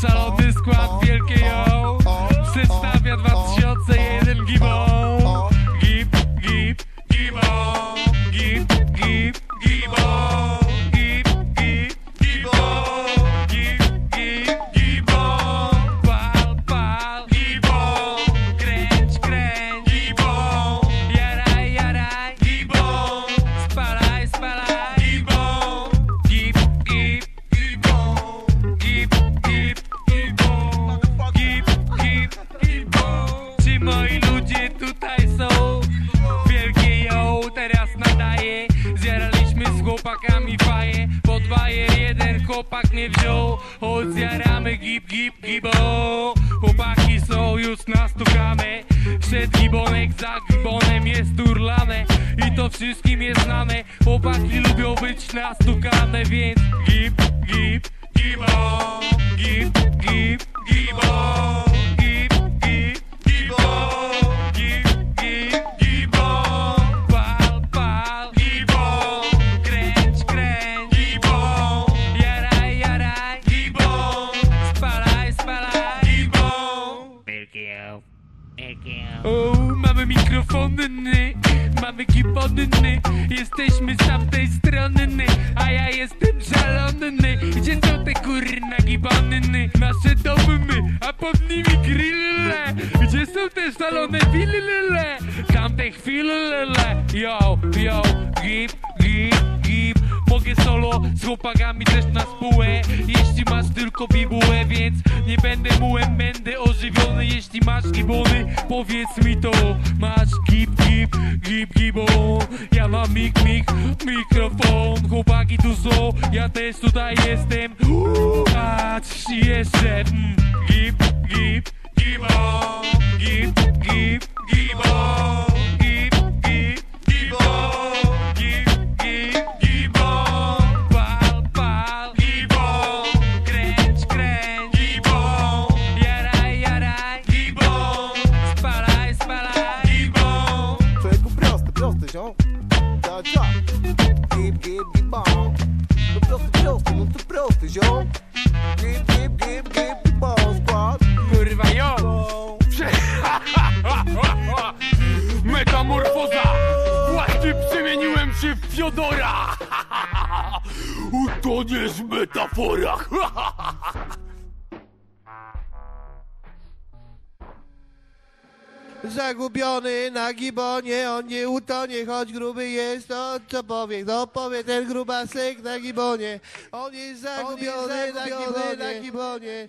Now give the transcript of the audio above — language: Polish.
Szalony skład wielkie ją Przedstawia 2001 Gibą faję Pod bajer jeden chłopak nie wziął. Choć zjaramy gib, gib, gibą Chłopaki są już nastukane Przed gibonek za gibonem jest urlane. I to wszystkim jest znane. Chłopaki lubią być nastukane Więc gib, gib, gibą Gib, gib, o, mamy mikrofony, mamy gibony, jesteśmy z tamtej strony, a ja jestem szalony. Gdzie są te kurna gibony, nasze domy, a pod nimi grille? Gdzie są te szalone wille? Tamte chwile, yo, yo, gib, gib, gib. Mogę solo z chłopakami też na spółę jeśli masz gibony Powiedz mi to, masz gib, gib, gib, gibon Ja mam mik, mik, mikrofon. Chłopaki są, ja też tutaj jestem. Patrz jeszcze mm, gib, to ziom. Gib, gib, gib, gib, gibon, skład. Kurwa, jo! Metamorfoza! Właśnie przemieniłem się w Fiodora! Utoniesz w metaforach! Zagubiony na gibonie, on nie utonie, choć gruby jest, to co powie, kto powie ten grubasek na gibonie. On jest zagubiony, na gibonie. Na gibonie.